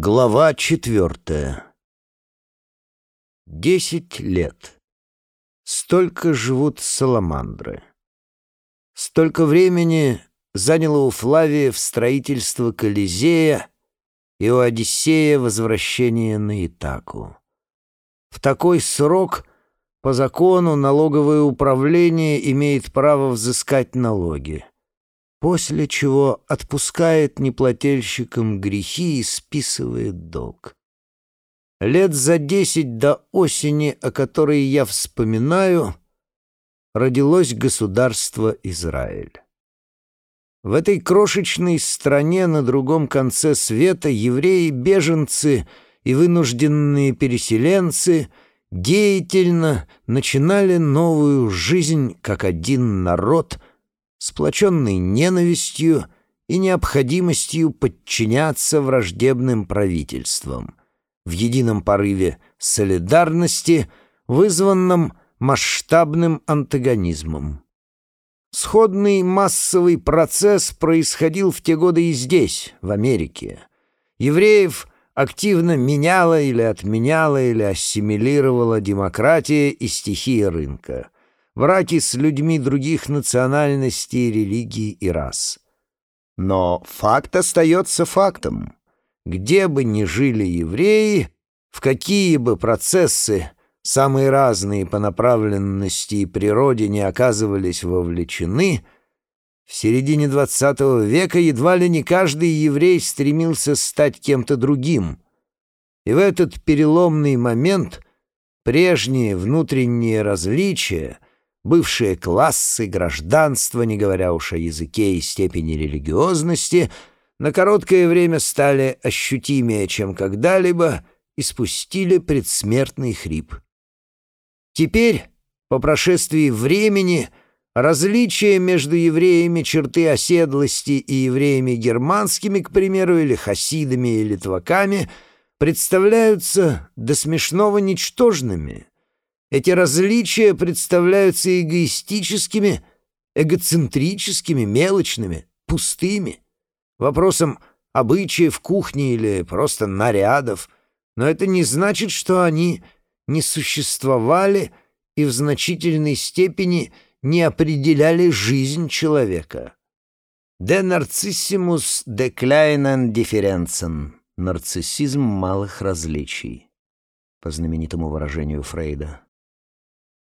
Глава четвертая. Десять лет. Столько живут саламандры. Столько времени заняло у Флавия в строительство Колизея и у Одиссея возвращение на Итаку. В такой срок по закону налоговое управление имеет право взыскать налоги после чего отпускает неплательщикам грехи и списывает долг. Лет за десять до осени, о которой я вспоминаю, родилось государство Израиль. В этой крошечной стране на другом конце света евреи-беженцы и вынужденные переселенцы деятельно начинали новую жизнь как один народ – сплоченный ненавистью и необходимостью подчиняться враждебным правительствам, в едином порыве солидарности, вызванном масштабным антагонизмом. Сходный массовый процесс происходил в те годы и здесь, в Америке. Евреев активно меняла или отменяла или ассимилировала демократия и стихия рынка — браки с людьми других национальностей, религий и рас. Но факт остается фактом. Где бы ни жили евреи, в какие бы процессы, самые разные по направленности и природе, не оказывались вовлечены, в середине XX века едва ли не каждый еврей стремился стать кем-то другим. И в этот переломный момент прежние внутренние различия — бывшие классы, гражданство, не говоря уж о языке и степени религиозности, на короткое время стали ощутимее, чем когда-либо, и спустили предсмертный хрип. Теперь, по прошествии времени, различия между евреями черты оседлости и евреями германскими, к примеру, или хасидами и литваками, представляются до смешного ничтожными — эти различия представляются эгоистическими, эгоцентрическими, мелочными, пустыми, вопросом обычаев кухни или просто нарядов, но это не значит, что они не существовали и в значительной степени не определяли жизнь человека. «De narcissimus de kleinen Differenzen» — нарциссизм малых различий, по знаменитому выражению Фрейда.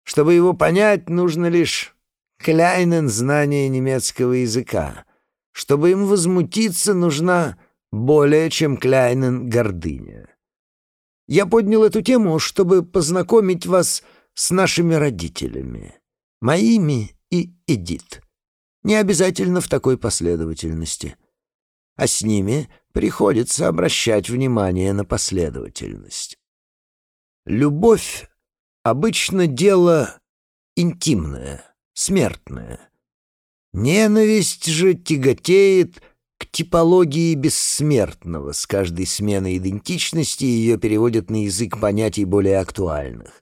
Чтобы его понять, нужно лишь кляйнен знание немецкого языка. Чтобы им возмутиться, нужна более чем кляйнен гордыня. Я поднял эту тему, чтобы познакомить вас с нашими родителями, моими и Эдит. Не обязательно в такой последовательности. А с ними приходится обращать внимание на последовательность. Любовь обычно дело интимное, смертное. Ненависть же тяготеет к типологии бессмертного. С каждой сменой идентичности ее переводят на язык понятий более актуальных.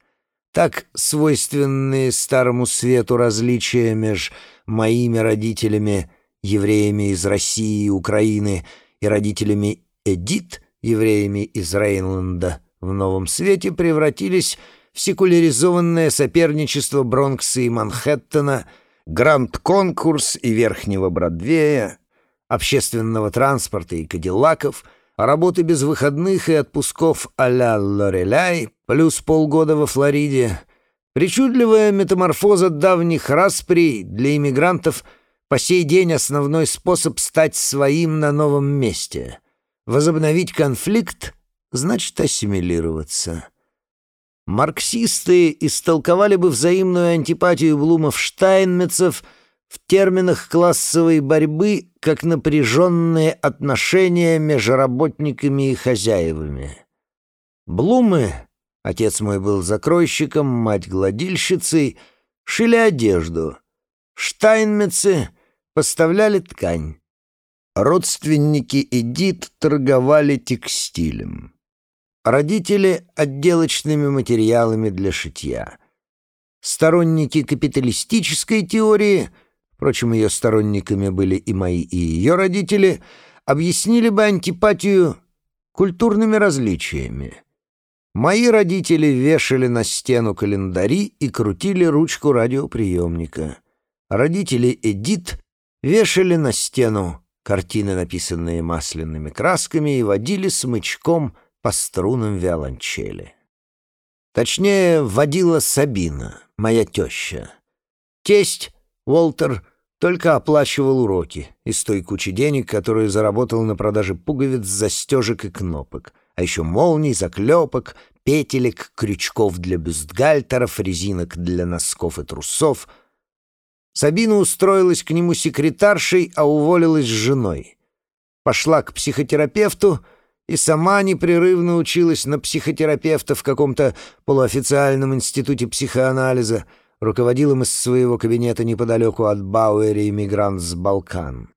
Так свойственные Старому Свету различия между моими родителями, евреями из России и Украины, и родителями Эдит, евреями из Рейнланда, в Новом Свете превратились секуляризованное соперничество Бронкса и Манхэттена, Гранд-конкурс и Верхнего Бродвея, общественного транспорта и кадиллаков, работы без выходных и отпусков а-ля Лореляй, плюс полгода во Флориде, причудливая метаморфоза давних расприй для иммигрантов по сей день основной способ стать своим на новом месте. Возобновить конфликт значит ассимилироваться. Марксисты истолковали бы взаимную антипатию Блумов-Штайнмецев в терминах классовой борьбы как напряженные отношения между работниками и хозяевами. Блумы, отец мой был закройщиком, мать гладильщицей, шили одежду. Штайнмецы поставляли ткань. Родственники Эдит торговали текстилем. Родители — отделочными материалами для шитья. Сторонники капиталистической теории, впрочем, ее сторонниками были и мои, и ее родители, объяснили бы антипатию культурными различиями. Мои родители вешали на стену календари и крутили ручку радиоприемника. Родители Эдит вешали на стену картины, написанные масляными красками, и водили смычком по струнам виолончели. Точнее, водила Сабина, моя теща. Тесть, Уолтер, только оплачивал уроки из той кучи денег, которую заработал на продаже пуговиц, застежек и кнопок — а еще молний, заклепок, петелек, крючков для бюстгальтеров, резинок для носков и трусов. Сабина устроилась к нему секретаршей, а уволилась с женой. Пошла к психотерапевту и сама непрерывно училась на психотерапевта в каком-то полуофициальном институте психоанализа, руководила из своего кабинета неподалеку от Бауэри иммигрант с Балкан.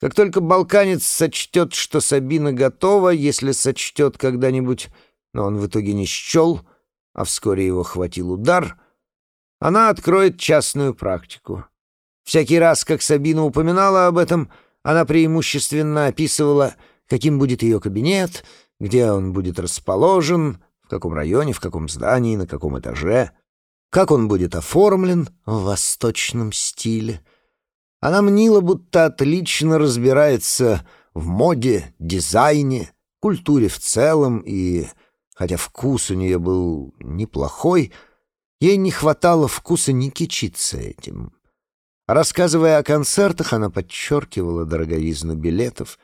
Как только балканец сочтет, что Сабина готова, если сочтет когда-нибудь, но он в итоге не счел, а вскоре его хватил удар, она откроет частную практику. Всякий раз, как Сабина упоминала об этом, она преимущественно описывала, каким будет ее кабинет, где он будет расположен, в каком районе, в каком здании, на каком этаже, как он будет оформлен в восточном стиле — она мнила, будто отлично разбирается в моде, дизайне, культуре в целом, и, хотя вкус у нее был неплохой, ей не хватало вкуса не кичиться этим. Рассказывая о концертах, она подчеркивала дороговизну билетов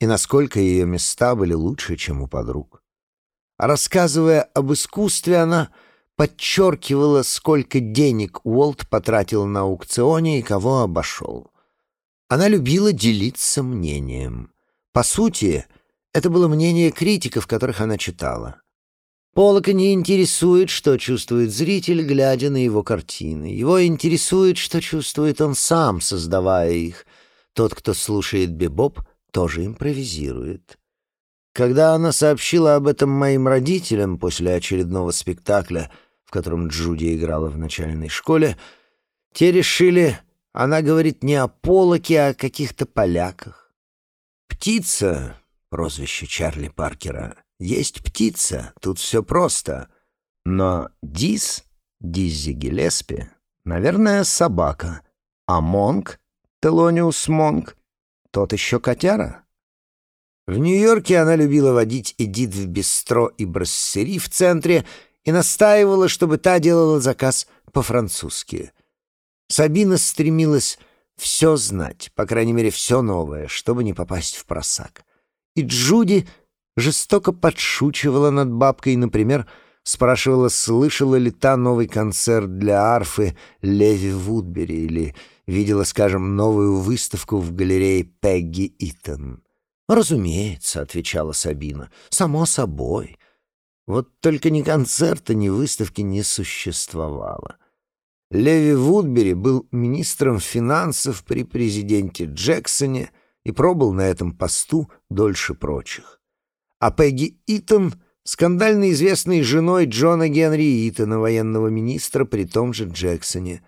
и насколько ее места были лучше, чем у подруг. Рассказывая об искусстве, она подчеркивала, сколько денег Уолт потратил на аукционе и кого обошел. Она любила делиться мнением. По сути, это было мнение критиков, которых она читала. Полока не интересует, что чувствует зритель, глядя на его картины. Его интересует, что чувствует он сам, создавая их. Тот, кто слушает бебоп, тоже импровизирует. Когда она сообщила об этом моим родителям после очередного спектакля — в котором Джуди играла в начальной школе, те решили, она говорит не о Полоке, а о каких-то поляках. «Птица», прозвище Чарли Паркера, есть птица, тут все просто. Но Дис, Диззи Гелеспи, наверное, собака, а Монг, Телониус Монг, тот еще котяра. В Нью-Йорке она любила водить Эдит в бистро и брассери в центре и настаивала, чтобы та делала заказ по-французски. Сабина стремилась все знать, по крайней мере, все новое, чтобы не попасть в просак. И Джуди жестоко подшучивала над бабкой, например, спрашивала, слышала ли та новый концерт для арфы Леви Вудбери или видела, скажем, новую выставку в галерее Пегги Итон. «Разумеется», — отвечала Сабина, — «само собой». Вот только ни концерта, ни выставки не существовало. Леви Вудбери был министром финансов при президенте Джексоне и пробыл на этом посту дольше прочих. А Пегги Итон — скандально известной женой Джона Генри Итона, военного министра при том же Джексоне.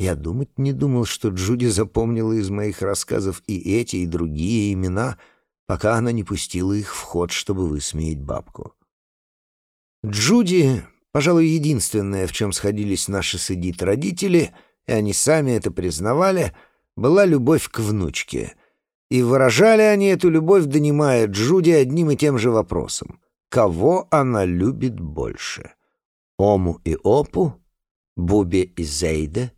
Я думать не думал, что Джуди запомнила из моих рассказов и эти, и другие имена, пока она не пустила их в ход, чтобы высмеять бабку. Джуди, пожалуй, единственное, в чем сходились наши с Эдит родители, и они сами это признавали, была любовь к внучке. И выражали они эту любовь, донимая Джуди одним и тем же вопросом. Кого она любит больше? Ому и Опу? Бубе и Зейде?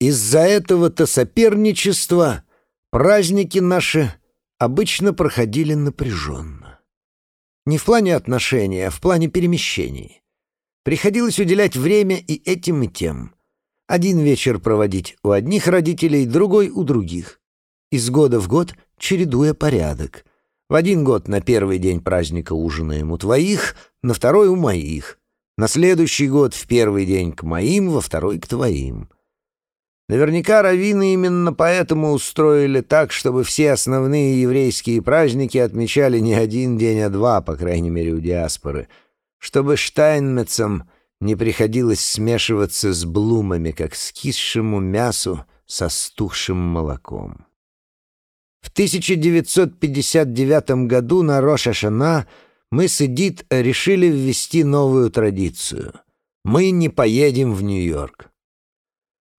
Из-за этого-то соперничества праздники наши обычно проходили напряженно. Не в плане отношений, а в плане перемещений. Приходилось уделять время и этим, и тем. Один вечер проводить у одних родителей, другой — у других. Из года в год чередуя порядок. В один год на первый день праздника ужинаем у твоих, на второй — у моих. На следующий год в первый день к моим, во второй — к твоим. Наверняка раввины именно поэтому устроили так, чтобы все основные еврейские праздники отмечали не один день, а два, по крайней мере, у диаспоры, чтобы штайнмецам не приходилось смешиваться с блумами, как с кисшему мясу со стухшим молоком. В 1959 году на Рош-Ашана мы с Эдит решили ввести новую традицию. Мы не поедем в Нью-Йорк.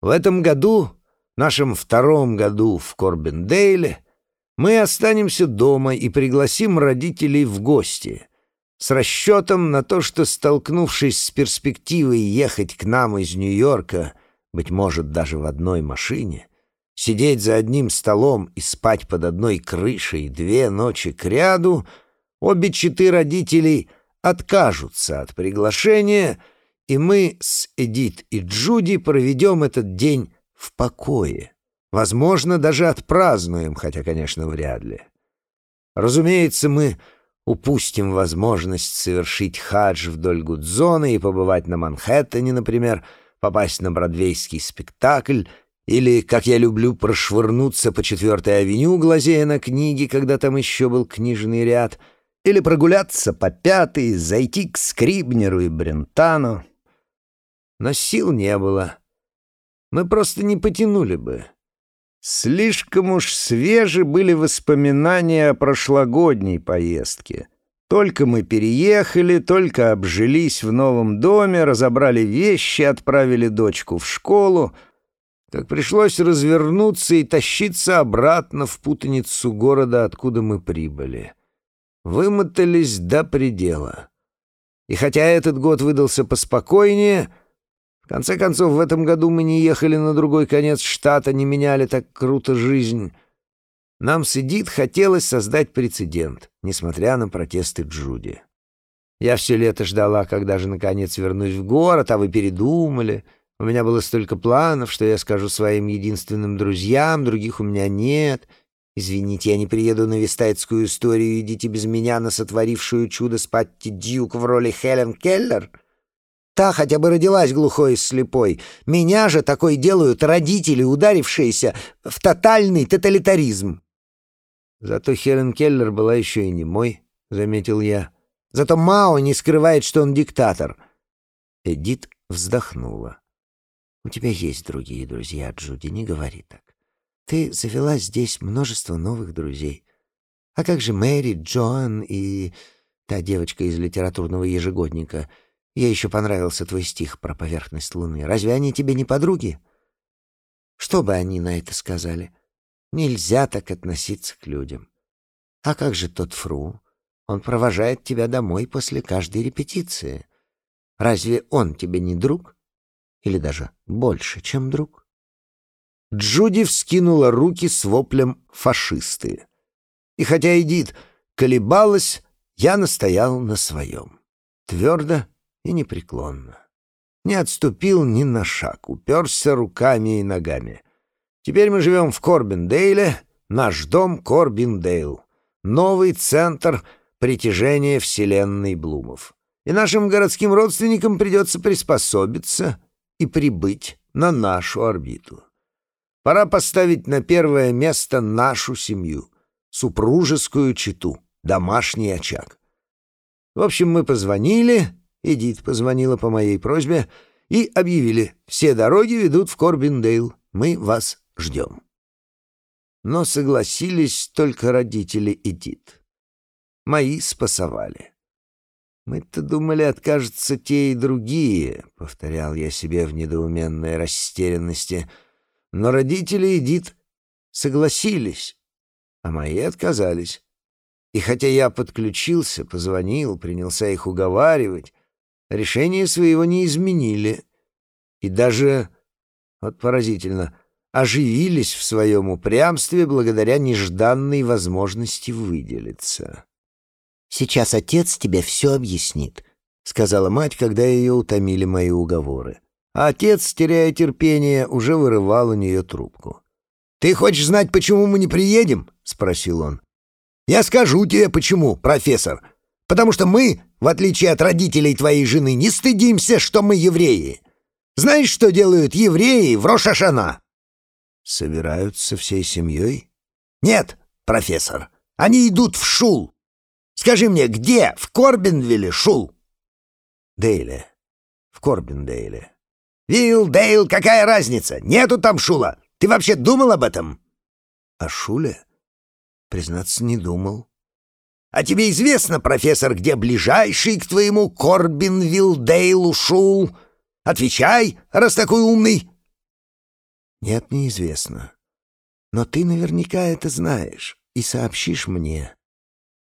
В этом году, нашем втором году в Корбендейле, мы останемся дома и пригласим родителей в гости, с расчетом на то, что, столкнувшись с перспективой ехать к нам из Нью-Йорка, быть может, даже в одной машине, сидеть за одним столом и спать под одной крышей две ночи кряду, обе четы родителей откажутся от приглашения, и мы с Эдит и Джуди проведем этот день в покое. Возможно, даже отпразднуем, хотя, конечно, вряд ли. Разумеется, мы упустим возможность совершить хадж вдоль Гудзона и побывать на Манхэттене, например, попасть на бродвейский спектакль или, как я люблю, прошвырнуться по четвертой авеню, глазея на книги, когда там еще был книжный ряд, или прогуляться по пятой, зайти к Скрибнеру и Брентану. Но сил не было. Мы просто не потянули бы. Слишком уж свежи были воспоминания о прошлогодней поездке. Только мы переехали, только обжились в новом доме, разобрали вещи, отправили дочку в школу, как пришлось развернуться и тащиться обратно в путаницу города, откуда мы прибыли. Вымотались до предела. И хотя этот год выдался поспокойнее — конце концов, в этом году мы не ехали на другой конец штата, не меняли так круто жизнь. Нам с Эдит хотелось создать прецедент, несмотря на протесты Джуди. Я все лето ждала, когда же наконец вернусь в город, а вы передумали. У меня было столько планов, что я скажу своим единственным друзьям, других у меня нет. Извините, я не приеду на вестайтскую историю, идите без меня на сотворившую чудо с Патти Дьюк в роли Хелен Келлер. Та хотя бы родилась глухой и слепой. Меня же такой делают родители, ударившиеся в тотальный тоталитаризм. Зато Хелен Келлер была еще и не мой, заметил я. Зато Мао не скрывает, что он диктатор. Эдит вздохнула. «У тебя есть другие друзья, Джуди, не говори так. Ты завела здесь множество новых друзей. А как же Мэри, Джоан и та девочка из литературного ежегодника — Ей еще понравился твой стих про поверхность Луны. Разве они тебе не подруги? Что бы они на это сказали? Нельзя так относиться к людям. А как же тот Фру? Он провожает тебя домой после каждой репетиции. Разве он тебе не друг? Или даже больше, чем друг? Джуди вскинула руки с воплем «фашисты». И хотя Эдит колебалась, я настоял на своем. Твердо и непреклонно. Не отступил ни на шаг, уперся руками и ногами. Теперь мы живем в Корбиндейле, наш дом Корбиндейл, новый центр притяжения вселенной Блумов. И нашим городским родственникам придется приспособиться и прибыть на нашу орбиту. Пора поставить на первое место нашу семью, супружескую читу, домашний очаг. В общем, мы позвонили Эдит позвонила по моей просьбе и объявили, все дороги ведут в Корбиндейл, мы вас ждем. Но согласились только родители Эдит. Мои спасовали. «Мы-то думали, откажутся те и другие», — повторял я себе в недоуменной растерянности. Но родители Эдит согласились, а мои отказались. И хотя я подключился, позвонил, принялся их уговаривать, решение своего не изменили и даже, вот поразительно, оживились в своем упрямстве благодаря нежданной возможности выделиться. «Сейчас отец тебе все объяснит», — сказала мать, когда ее утомили мои уговоры. А отец, теряя терпение, уже вырывал у нее трубку. «Ты хочешь знать, почему мы не приедем?» — спросил он. «Я скажу тебе, почему, профессор. Потому что мы, в отличие от родителей твоей жены, не стыдимся, что мы евреи. Знаешь, что делают евреи в Рошашана?» «Собираются всей семьей?» «Нет, профессор, они идут в Шул. Скажи мне, где в Корбинвилле Шул?» «Дейле. В Корбиндейле». «Вилл, Дейл, какая разница? Нету там Шула. Ты вообще думал об этом?» «О Шуле?» Признаться, не думал. А тебе известно, профессор, где ближайший к твоему Корбин Вилдейл ушел? Отвечай, раз такой умный. Нет, неизвестно. Но ты наверняка это знаешь и сообщишь мне.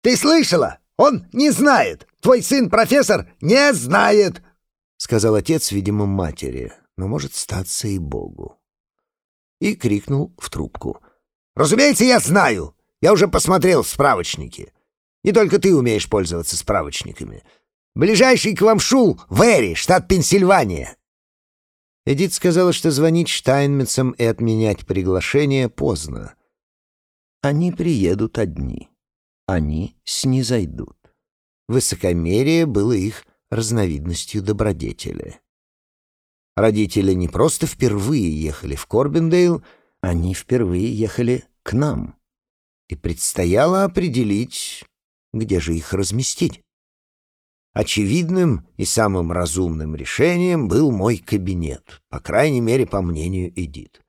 Ты слышала? Он не знает. Твой сын, профессор, не знает, — сказал отец, видимо, матери, но может статься и Богу. И крикнул в трубку. «Разумеется, я знаю. Я уже посмотрел в справочнике. Не только ты умеешь пользоваться справочниками. Ближайший к вам шул — Вэри, штат Пенсильвания». Эдит сказала, что звонить Штайнмитцам и отменять приглашение поздно. Они приедут одни. Они снизойдут. Высокомерие было их разновидностью добродетели. Родители не просто впервые ехали в Корбендейл, они впервые ехали к нам. И предстояло определить, где же их разместить. Очевидным и самым разумным решением был мой кабинет, по крайней мере, по мнению Эдит.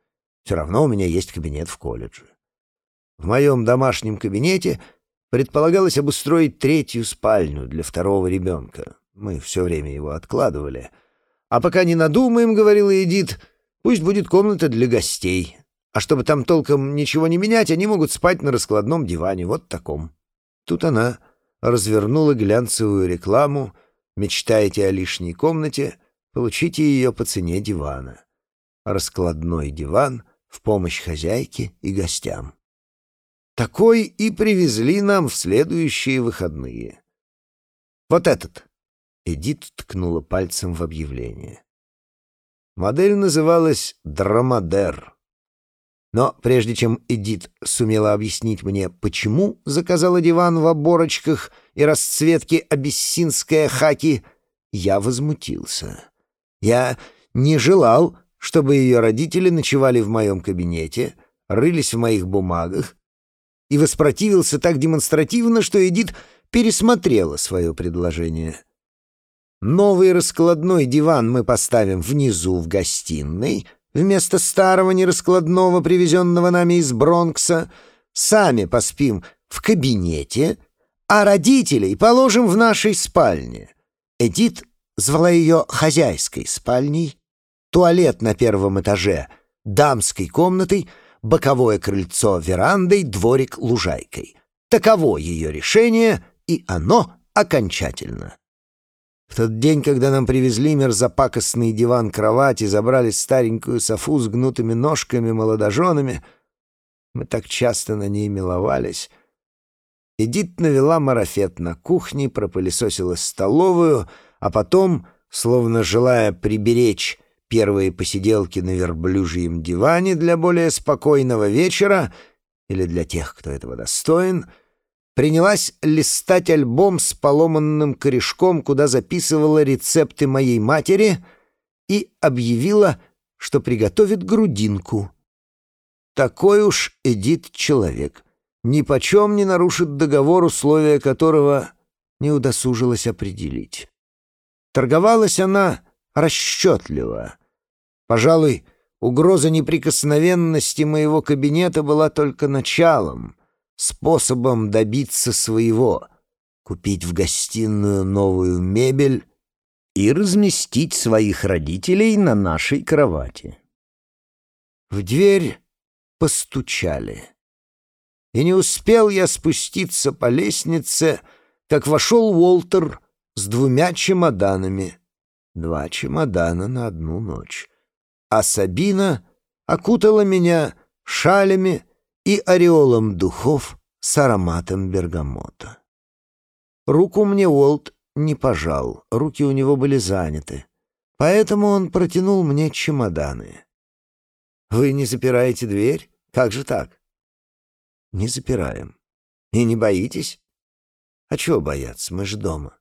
Все равно у меня есть кабинет в колледже. В моем домашнем кабинете предполагалось обустроить третью спальню для второго ребенка. Мы все время его откладывали. А пока не надумаем, — говорила Эдит, — пусть будет комната для гостей. А чтобы там толком ничего не менять, они могут спать на раскладном диване, вот таком. Тут она развернула глянцевую рекламу «Мечтаете о лишней комнате? Получите ее по цене дивана». Раскладной диван в помощь хозяйке и гостям. Такой и привезли нам в следующие выходные. Вот этот. Эдит ткнула пальцем в объявление. Модель называлась «Драмадер». Но прежде чем Эдит сумела объяснить мне, почему заказала диван в оборочках и расцветке абиссинская хаки, я возмутился. Я не желал, чтобы ее родители ночевали в моем кабинете, рылись в моих бумагах, и воспротивился так демонстративно, что Эдит пересмотрела свое предложение. Новый раскладной диван мы поставим внизу в гостиной — Вместо старого нераскладного, привезенного нами из Бронкса, сами поспим в кабинете, а родителей положим в нашей спальне. Эдит звала ее хозяйской спальней, туалет на первом этаже, дамской комнатой, боковое крыльцо верандой, дворик лужайкой. Таково ее решение, и оно окончательно. В тот день, когда нам привезли мерзопакостный диван-кровать и забрали старенькую софу с гнутыми ножками молодоженами, мы так часто на ней миловались. Эдит навела марафет на кухне, пропылесосила столовую, а потом, словно желая приберечь первые посиделки на верблюжьем диване для более спокойного вечера или для тех, кто этого достоин — принялась листать альбом с поломанным корешком, куда записывала рецепты моей матери, и объявила, что приготовит грудинку. Такой уж Эдит человек. Ни почем не нарушит договор, условия которого не удосужилась определить. Торговалась она расчетливо. Пожалуй, угроза неприкосновенности моего кабинета была только началом — способом добиться своего — купить в гостиную новую мебель и разместить своих родителей на нашей кровати. В дверь постучали. И не успел я спуститься по лестнице, как вошел Уолтер с двумя чемоданами. Два чемодана на одну ночь. А Сабина окутала меня шалями, и ореолом духов с ароматом бергамота. Руку мне Уолт не пожал, руки у него были заняты, поэтому он протянул мне чемоданы. «Вы не запираете дверь? Как же так?» «Не запираем. И не боитесь?» «А чего бояться? Мы же дома.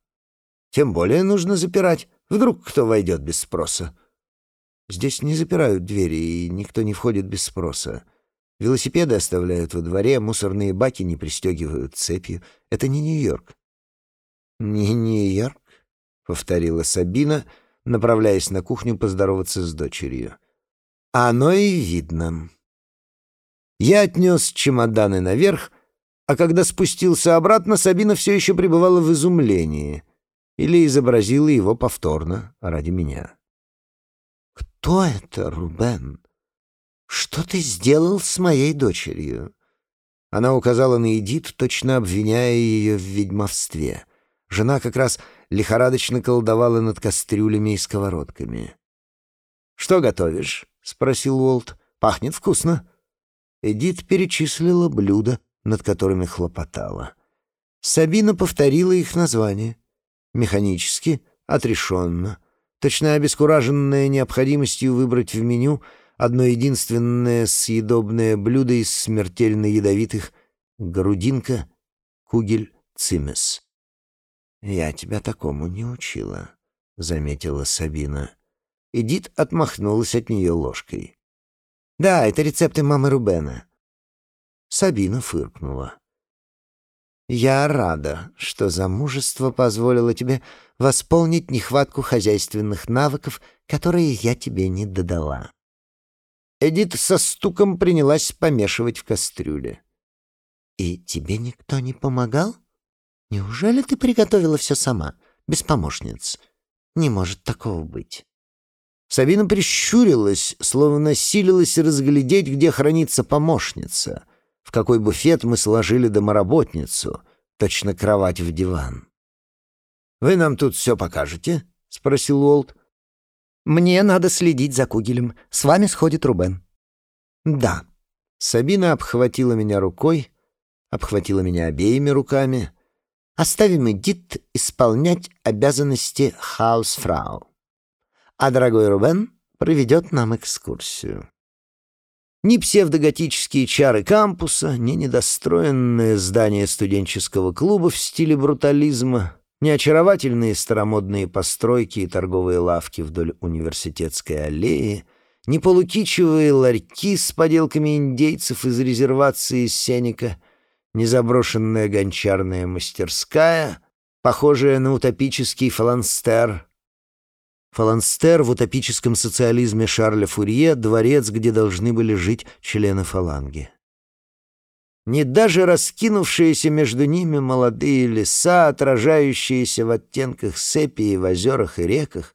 Тем более нужно запирать. Вдруг кто войдет без спроса?» «Здесь не запирают двери, и никто не входит без спроса. Велосипеды оставляют во дворе, мусорные баки не пристегивают цепью. Это не Нью-Йорк. «Не Нью-Йорк?» — повторила Сабина, направляясь на кухню поздороваться с дочерью. «Оно и видно». Я отнес чемоданы наверх, А когда спустился обратно, Сабина все еще пребывала в изумлении или изобразила его повторно ради меня. «Кто это, Рубен? Что ты сделал с моей дочерью?» Она указала на Эдит, точно обвиняя ее в ведьмовстве. Жена как раз лихорадочно колдовала над кастрюлями и сковородками. «Что готовишь?» — спросил Уолт. «Пахнет вкусно». Эдит перечислила блюда, над которыми хлопотала. Сабина повторила их название. Механически, отрешенно, точно обескураженная необходимостью выбрать в меню одно единственное съедобное блюдо из смертельно ядовитых — грудинка, кугель, цимес. «Я тебя такому не учила», — заметила Сабина. Эдит отмахнулась от нее ложкой. «Да, это рецепты мамы Рубена». Сабина фыркнула. «Я рада, что замужество позволило тебе восполнить нехватку хозяйственных навыков, которые я тебе не додала». Эдит со стуком принялась помешивать в кастрюле. «И тебе никто не помогал?» Неужели ты приготовила все сама, без помощниц? Не может такого быть. Сабина прищурилась, словно силилась разглядеть, где хранится помощница, в какой буфет мы сложили домоработницу, точно кровать в диван. «Вы нам тут все покажете?» — спросил Уолт. «Мне надо следить за Кугелем. С вами сходит Рубен». «Да». Сабина обхватила меня рукой, обхватила меня обеими руками — Оставим Эдит исполнять обязанности хаусфрау. А дорогой Рубен проведет нам экскурсию. Ни псевдоготические чары кампуса, ни недостроенное здание студенческого клуба в стиле брутализма, ни очаровательные старомодные постройки и торговые лавки вдоль университетской аллеи, ни полукичевые ларьки с поделками индейцев из резервации Сеника — незаброшенная гончарная мастерская, похожая на утопический фаланстер. Фаланстер в утопическом социализме Шарля Фурье — дворец, где должны были жить члены фаланги. Не даже раскинувшиеся между ними молодые леса, отражающиеся в оттенках сепии в озерах и реках,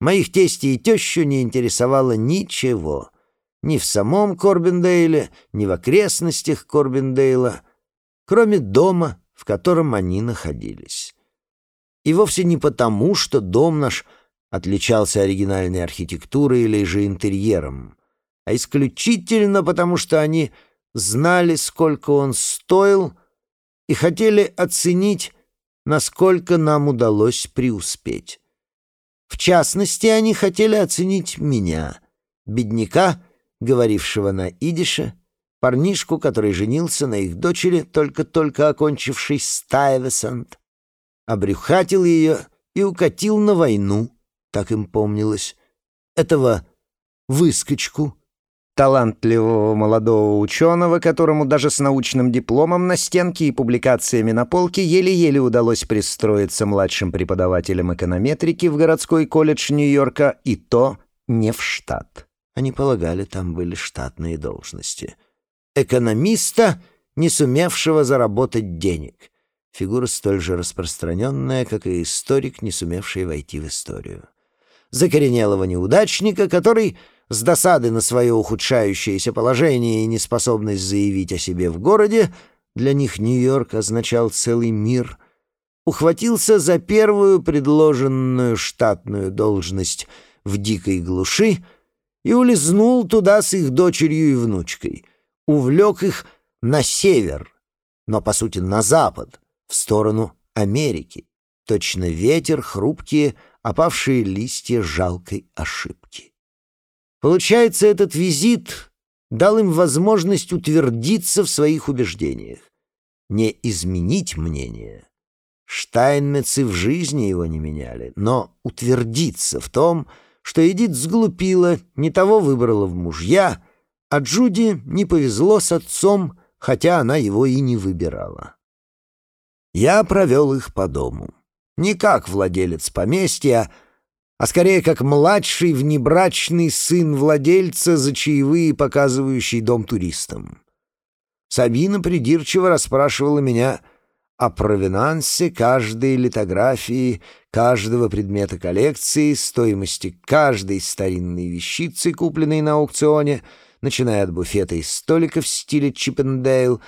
моих тестей и тещу не интересовало ничего — ни в самом Корбендейле, ни в окрестностях Корбендейла, кроме дома, в котором они находились. И вовсе не потому, что дом наш отличался оригинальной архитектурой или же интерьером, а исключительно потому, что они знали, сколько он стоил, и хотели оценить, насколько нам удалось преуспеть. В частности, они хотели оценить меня, бедняка, говорившего на идише, парнишку, который женился на их дочери, только-только окончившей Стайвесант, обрюхатил ее и укатил на войну, так им помнилось, этого выскочку, талантливого молодого ученого, которому даже с научным дипломом на стенке и публикациями на полке еле-еле удалось пристроиться младшим преподавателем эконометрики в городской колледж Нью-Йорка, и то не в штат. Они полагали, там были штатные должности. Экономиста, не сумевшего заработать денег. Фигура столь же распространенная, как и историк, не сумевший войти в историю. Закоренелого неудачника, который с досады на свое ухудшающееся положение и неспособность заявить о себе в городе, для них Нью-Йорк означал целый мир, ухватился за первую предложенную штатную должность в дикой глуши — и улизнул туда с их дочерью и внучкой. Увлек их на север, но, по сути, на запад, в сторону Америки. Точно ветер, хрупкие, опавшие листья жалкой ошибки. Получается, этот визит дал им возможность утвердиться в своих убеждениях, не изменить мнение. Штайнмецы в жизни его не меняли, но утвердиться в том, что Эдит сглупила, не того выбрала в мужья, а Джуди не повезло с отцом, хотя она его и не выбирала. Я провел их по дому. Не как владелец поместья, а скорее как младший внебрачный сын владельца за чаевые, показывающий дом туристам. Сабина придирчиво расспрашивала меня о провинансе каждой литографии, каждого предмета коллекции, стоимости каждой старинной вещицы, купленной на аукционе, начиная от буфета и столика в стиле Чиппендейл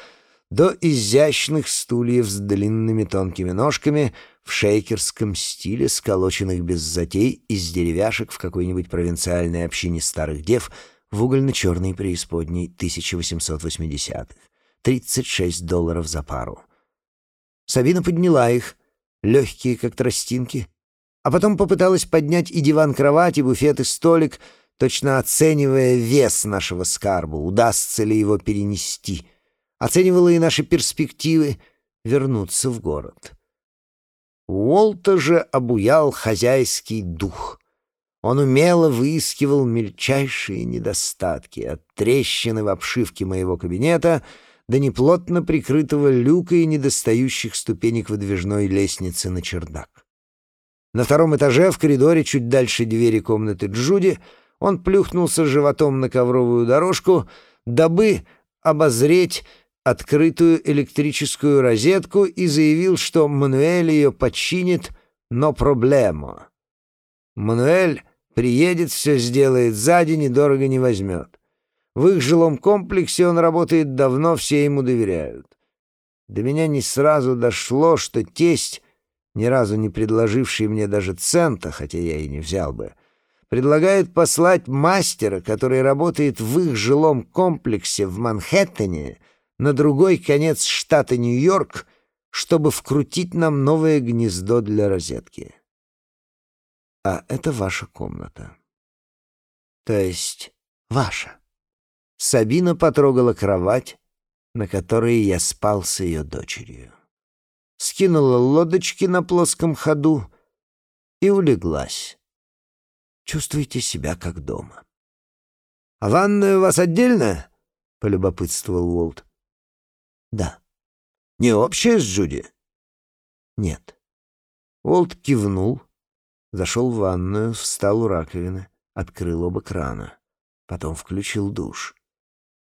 до изящных стульев с длинными тонкими ножками в шейкерском стиле, сколоченных без затей из деревяшек в какой-нибудь провинциальной общине старых дев в угольно-черной преисподней 1880-х. 36 долларов за пару. Сабина подняла их, легкие, как тростинки, а потом попыталась поднять и диван-кровать, и буфет, и столик, точно оценивая вес нашего скарба, удастся ли его перенести. Оценивала и наши перспективы вернуться в город. Уолта же обуял хозяйский дух. Он умело выискивал мельчайшие недостатки от трещины в обшивке моего кабинета — до неплотно прикрытого люка и недостающих ступенек выдвижной лестницы на чердак. На втором этаже, в коридоре, чуть дальше двери комнаты Джуди, он плюхнулся животом на ковровую дорожку, дабы обозреть открытую электрическую розетку и заявил, что Мануэль ее починит, но проблема. Мануэль приедет, все сделает сзади, недорого не возьмет. В их жилом комплексе он работает давно, все ему доверяют. До меня не сразу дошло, что тесть, ни разу не предложивший мне даже цента, хотя я и не взял бы, предлагает послать мастера, который работает в их жилом комплексе в Манхэттене, на другой конец штата Нью-Йорк, чтобы вкрутить нам новое гнездо для розетки. А это ваша комната. То есть ваша. Сабина потрогала кровать, на которой я спал с ее дочерью. Скинула лодочки на плоском ходу и улеглась. Чувствуйте себя как дома. — А ванная у вас отдельная? — полюбопытствовал Уолт. — Да. — Не общая с Джуди? — Нет. Уолт кивнул, зашел в ванную, встал у раковины, открыл оба крана, потом включил душ.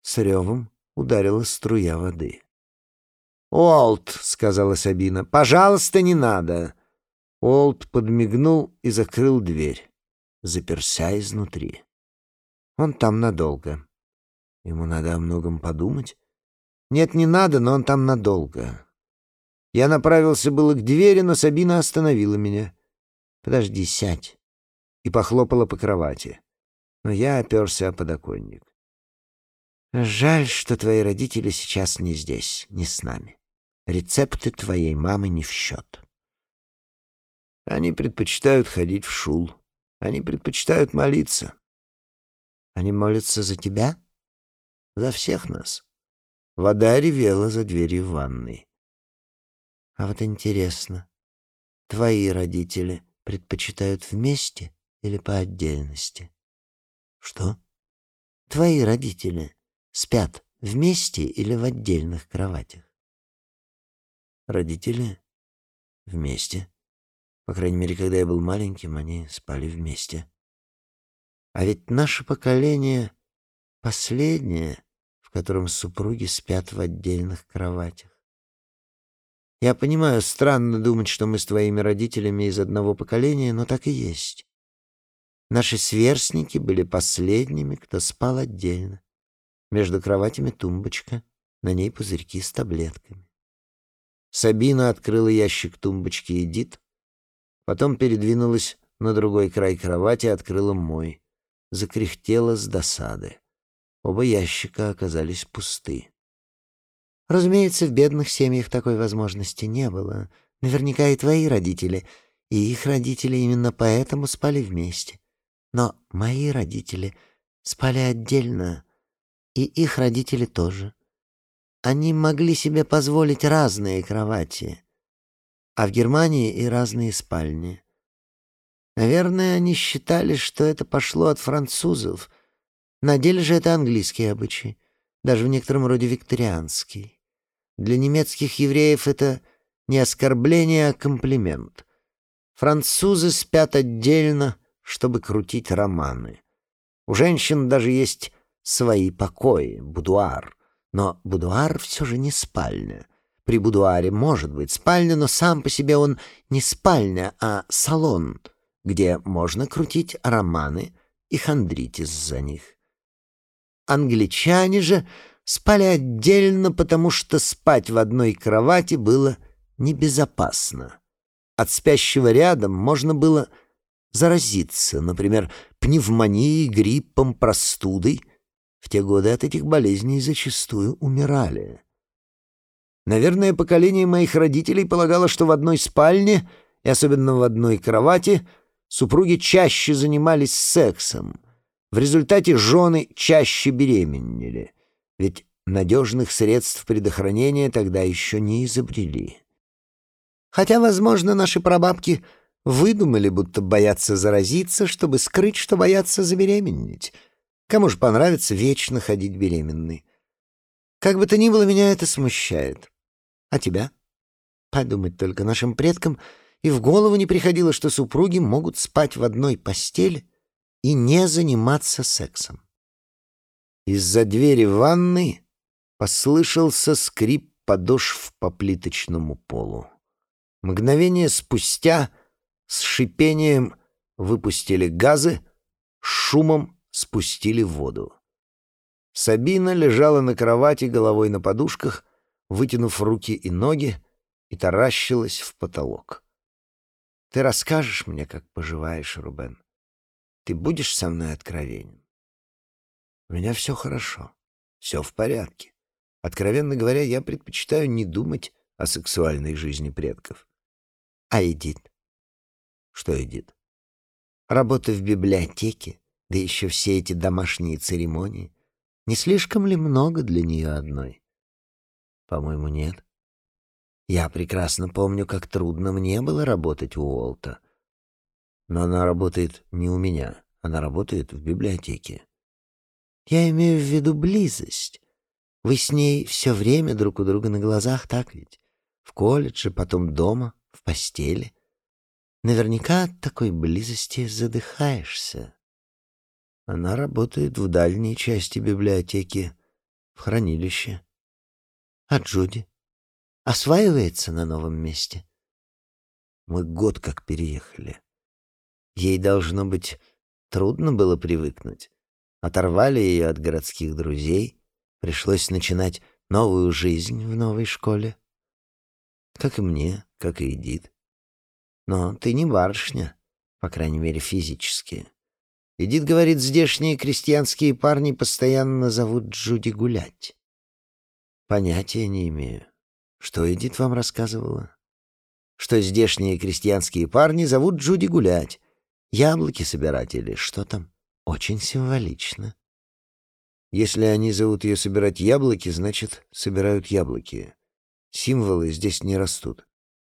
С ревом ударила струя воды. «Олд», — сказала Сабина, — «пожалуйста, не надо». Олд подмигнул и закрыл дверь, заперся изнутри. Он там надолго. Ему надо о многом подумать. Нет, не надо, но он там надолго. Я направился было к двери, но Сабина остановила меня. «Подожди, сядь», и похлопала по кровати. Но я оперся о подоконник. Жаль, что твои родители сейчас не здесь, не с нами. Рецепты твоей мамы не в счет. Они предпочитают ходить в шул. Они предпочитают молиться. Они молятся за тебя? За всех нас. Вода ревела за дверью ванной. А вот интересно, твои родители предпочитают вместе или по отдельности? Что? Твои родители спят вместе или в отдельных кроватях? Родители вместе. По крайней мере, когда я был маленьким, они спали вместе. А ведь наше поколение последнее, в котором супруги спят в отдельных кроватях. Я понимаю, странно думать, что мы с твоими родителями из одного поколения, но так и есть. Наши сверстники были последними, кто спал отдельно. Между кроватями тумбочка, на ней пузырьки с таблетками. Сабина открыла ящик тумбочки Эдит, потом передвинулась на другой край кровати и открыла мой. Закряхтела с досады. Оба ящика оказались пусты. Разумеется, в бедных семьях такой возможности не было. Наверняка и твои родители, и их родители именно поэтому спали вместе. Но мои родители спали отдельно и их родители тоже. Они могли себе позволить разные кровати, а в Германии и разные спальни. Наверное, они считали, что это пошло от французов. На деле же это английский обычай, даже в некотором роде викторианский. Для немецких евреев это не оскорбление, а комплимент. Французы спят отдельно, чтобы крутить романы. У женщин даже есть свои покои, будуар, Но будуар все же не спальня. При будуаре может быть спальня, но сам по себе он не спальня, а салон, где можно крутить романы и хандрить из-за них. Англичане же спали отдельно, потому что спать в одной кровати было небезопасно. От спящего рядом можно было заразиться, например, пневмонией, гриппом, простудой. В те годы от этих болезней зачастую умирали. Наверное, поколение моих родителей полагало, что в одной спальне, и особенно в одной кровати, супруги чаще занимались сексом. В результате жены чаще беременели, ведь надежных средств предохранения тогда еще не изобрели. Хотя, возможно, наши прабабки выдумали, будто боятся заразиться, чтобы скрыть, что боятся забеременеть. Кому же понравится вечно ходить беременной? Как бы то ни было, меня это смущает. А тебя? Подумать только нашим предкам и в голову не приходило, что супруги могут спать в одной постели и не заниматься сексом. Из-за двери ванны послышался скрип подошв по плиточному полу. Мгновение спустя с шипением выпустили газы, шумом спустили воду. Сабина лежала на кровати головой на подушках, вытянув руки и ноги, и таращилась в потолок. «Ты расскажешь мне, как поживаешь, Рубен? Ты будешь со мной откровенен?» «У меня все хорошо, все в порядке. Откровенно говоря, я предпочитаю не думать о сексуальной жизни предков. А Эдит? Что Эдит? Работа в библиотеке, да еще все эти домашние церемонии. Не слишком ли много для нее одной? По-моему, нет. Я прекрасно помню, как трудно мне было работать у Уолта. Но она работает не у меня, она работает в библиотеке. Я имею в виду близость. Вы с ней все время друг у друга на глазах, так ведь? В колледже, потом дома, в постели. Наверняка от такой близости задыхаешься. Она работает в дальней части библиотеки, в хранилище. А Джуди? Осваивается на новом месте? Мы год как переехали. Ей, должно быть, трудно было привыкнуть. Оторвали ее от городских друзей, пришлось начинать новую жизнь в новой школе. Как и мне, как и Эдит. Но ты не барышня, по крайней мере, физически. Эдит говорит, здешние крестьянские парни постоянно зовут Джуди гулять. Понятия не имею. Что Эдит вам рассказывала? Что здешние крестьянские парни зовут Джуди гулять. Яблоки собирать или что там? Очень символично. Если они зовут ее собирать яблоки, значит, собирают яблоки. Символы здесь не растут.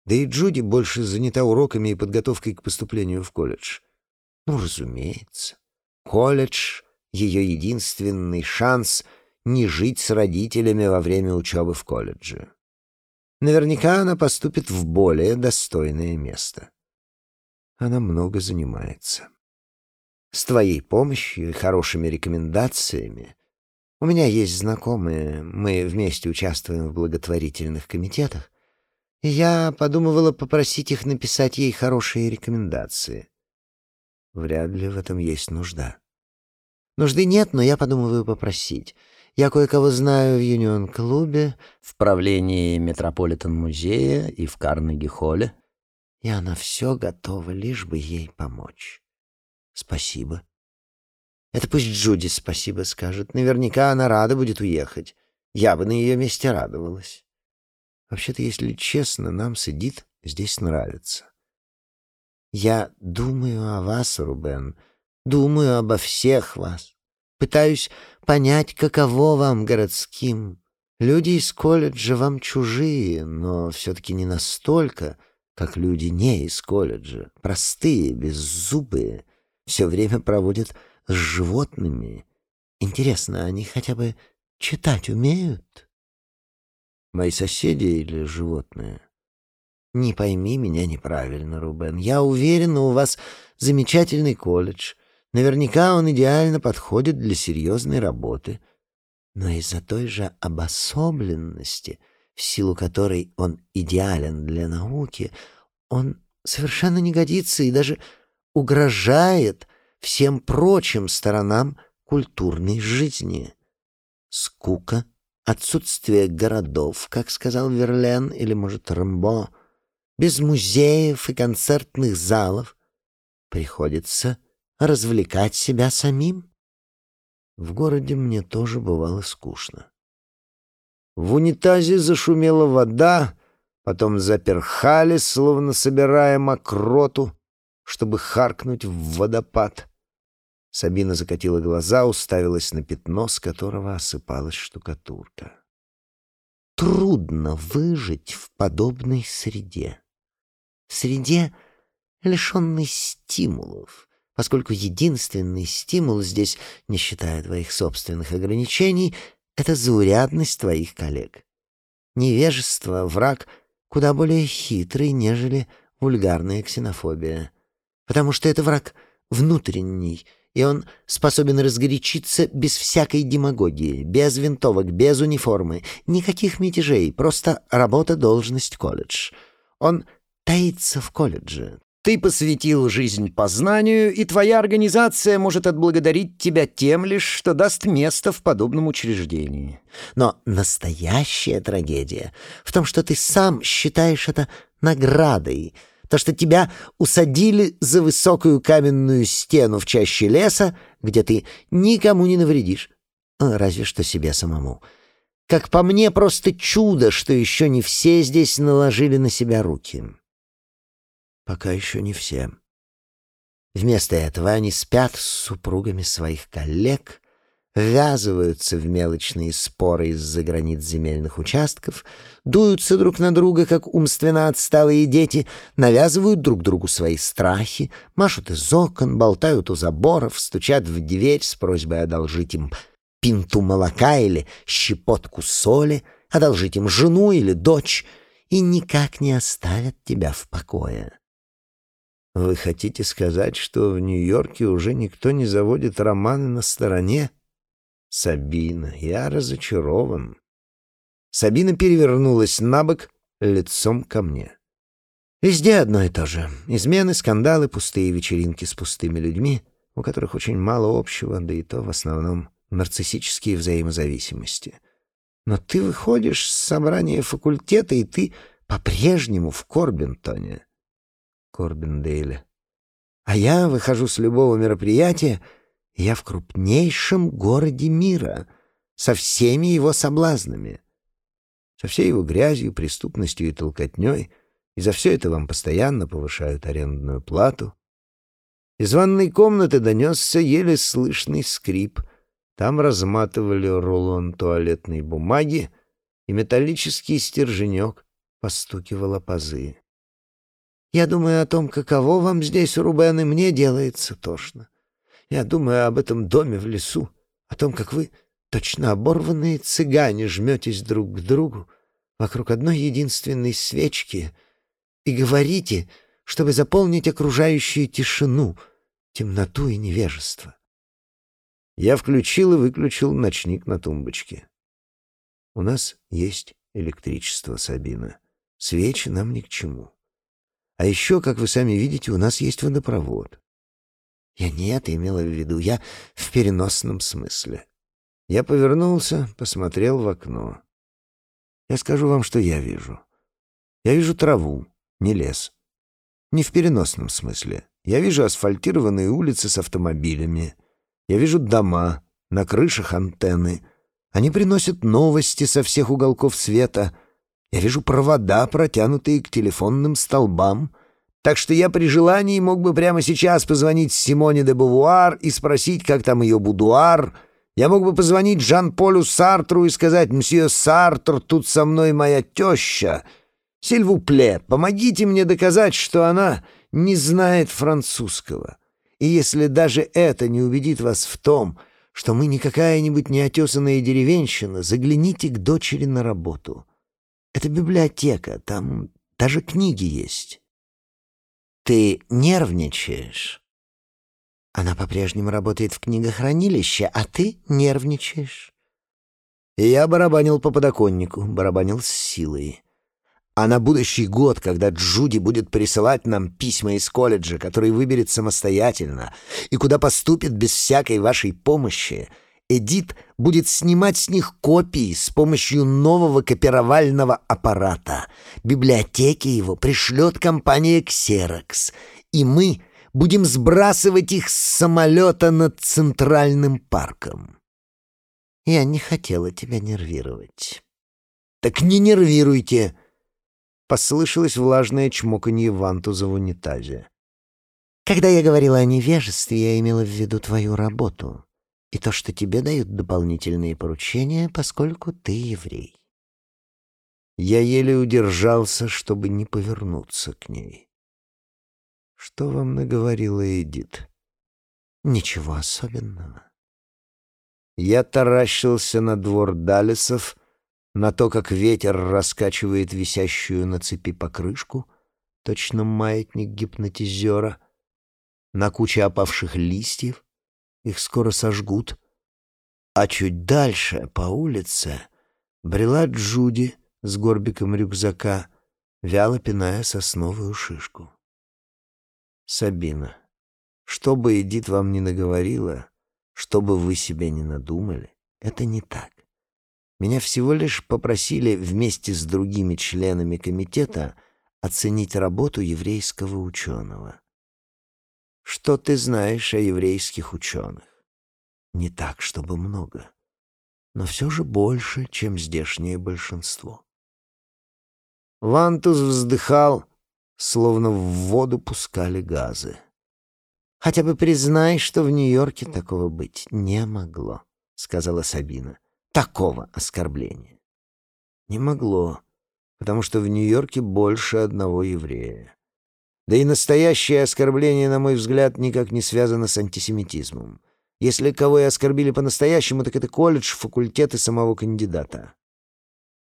Да и Джуди больше занята уроками и подготовкой к поступлению в колледж. Ну, разумеется. Колледж — ее единственный шанс — не жить с родителями во время учебы в колледже. Наверняка она поступит в более достойное место. Она много занимается. С твоей помощью и хорошими рекомендациями у меня есть знакомые, мы вместе участвуем в благотворительных комитетах, и я подумывала попросить их написать ей хорошие рекомендации. Вряд ли в этом есть нужда. Нужды нет, но я подумываю попросить. Я кое-кого знаю в Юнион-клубе, в правлении Метрополитен-музея и в Карнеги-холле. И она все готова, лишь бы ей помочь. Спасибо. Это пусть Джуди спасибо скажет. Наверняка она рада будет уехать. Я бы на ее месте радовалась. Вообще-то, если честно, нам с Эдит здесь нравится. Я думаю о вас, Рубен, думаю обо всех вас. Пытаюсь понять, каково вам, городским. Люди из колледжа вам чужие, но все-таки не настолько, как люди не из колледжа. Простые, беззубые, все время проводят с животными. Интересно, они хотя бы читать умеют? Мои соседи или животные? Не пойми меня неправильно, Рубен. Я уверен, у вас замечательный колледж — Наверняка он идеально подходит для серьезной работы. но из-за той же обособленности, в силу которой он идеален для науки, он совершенно не годится и даже угрожает всем прочим сторонам культурной жизни. Скука, отсутствие городов, как сказал Верлен или, может, Рамбо, без музеев и концертных залов, приходится развлекать себя самим. В городе мне тоже бывало скучно. В унитазе зашумела вода, потом заперхали, словно собирая мокроту, чтобы харкнуть в водопад. Сабина закатила глаза, уставилась на пятно, с которого осыпалась штукатурка. Трудно выжить в подобной среде. Среде, лишенной стимулов, поскольку единственный стимул здесь, не считая твоих собственных ограничений, это заурядность твоих коллег. Невежество — враг куда более хитрый, нежели вульгарная ксенофобия. Потому что это враг внутренний, и он способен разгорячиться без всякой демагогии, без винтовок, без униформы, никаких мятежей, просто работа, должность, колледж. Он таится в колледже, ты посвятил жизнь познанию, и твоя организация может отблагодарить тебя тем лишь, что даст место в подобном учреждении. Но настоящая трагедия в том, что ты сам считаешь это наградой, то, что тебя усадили за высокую каменную стену в чаще леса, где ты никому не навредишь, а, разве что себе самому. Как по мне, просто чудо, что еще не все здесь наложили на себя руки. Пока еще не все. Вместо этого они спят с супругами своих коллег, ввязываются в мелочные споры из-за границ земельных участков, дуются друг на друга, как умственно отсталые дети, навязывают друг другу свои страхи, машут из окон, болтают у заборов, стучат в дверь с просьбой одолжить им пинту молока или щепотку соли, одолжить им жену или дочь, и никак не оставят тебя в покое. Вы хотите сказать, что в Нью-Йорке уже никто не заводит романы на стороне? Сабина, я разочарован. Сабина перевернулась на бок лицом ко мне. Везде одно и то же. Измены, скандалы, пустые вечеринки с пустыми людьми, у которых очень мало общего, да и то в основном нарциссические взаимозависимости. Но ты выходишь с собрания факультета, и ты по-прежнему в Корбинтоне. Корбендейле. А я выхожу с любого мероприятия, я в крупнейшем городе мира, со всеми его соблазнами, со всей его грязью, преступностью и толкотней, и за все это вам постоянно повышают арендную плату. Из ванной комнаты донесся еле слышный скрип. Там разматывали рулон туалетной бумаги, и металлический стерженек постукивал о пазы. Я думаю о том, каково вам здесь, Рубен, и мне делается тошно. Я думаю об этом доме в лесу, о том, как вы, точно оборванные цыгане, жметесь друг к другу вокруг одной единственной свечки и говорите, чтобы заполнить окружающую тишину, темноту и невежество. Я включил и выключил ночник на тумбочке. У нас есть электричество, Сабина. Свечи нам ни к чему. А еще, как вы сами видите, у нас есть водопровод. Я не это имела в виду, я в переносном смысле. Я повернулся, посмотрел в окно. Я скажу вам, что я вижу. Я вижу траву, не лес. Не в переносном смысле. Я вижу асфальтированные улицы с автомобилями. Я вижу дома, на крышах антенны. Они приносят новости со всех уголков света — я вижу провода, протянутые к телефонным столбам. Так что я при желании мог бы прямо сейчас позвонить Симоне де Бувуар и спросить, как там ее будуар. Я мог бы позвонить Жан-Полю Сартру и сказать, «Мсье Сартр, тут со мной моя теща. Сильвупле, помогите мне доказать, что она не знает французского. И если даже это не убедит вас в том, что мы не какая-нибудь неотесанная деревенщина, загляните к дочери на работу». Это библиотека, там даже книги есть. Ты нервничаешь. Она по-прежнему работает в книгохранилище, а ты нервничаешь. Я барабанил по подоконнику, барабанил с силой. А на будущий год, когда Джуди будет присылать нам письма из колледжа, которые выберет самостоятельно и куда поступит без всякой вашей помощи, Эдит будет снимать с них копии с помощью нового копировального аппарата. Библиотеки его пришлет компания Xerox, и мы будем сбрасывать их с самолета над Центральным парком. Я не хотела тебя нервировать. Так не нервируйте. Послышалось влажное чмоканье вантуза в унитазе. Когда я говорила о невежестве, я имела в виду твою работу и то, что тебе дают дополнительные поручения, поскольку ты еврей. Я еле удержался, чтобы не повернуться к ней. Что вам наговорила Эдит? Ничего особенного. Я таращился на двор Далесов, на то, как ветер раскачивает висящую на цепи покрышку, точно маятник гипнотизера, на куче опавших листьев, их скоро сожгут, а чуть дальше, по улице, брела Джуди с горбиком рюкзака, вяло пиная сосновую шишку. Сабина, что бы Эдит вам ни наговорила, что бы вы себе ни надумали, это не так. Меня всего лишь попросили вместе с другими членами комитета оценить работу еврейского ученого. Что ты знаешь о еврейских ученых? Не так, чтобы много, но все же больше, чем здешнее большинство. Вантус вздыхал, словно в воду пускали газы. «Хотя бы признай, что в Нью-Йорке такого быть не могло», — сказала Сабина такого оскорбления. Не могло, потому что в Нью-Йорке больше одного еврея. Да и настоящее оскорбление, на мой взгляд, никак не связано с антисемитизмом. Если кого и оскорбили по-настоящему, так это колледж, факультет и самого кандидата.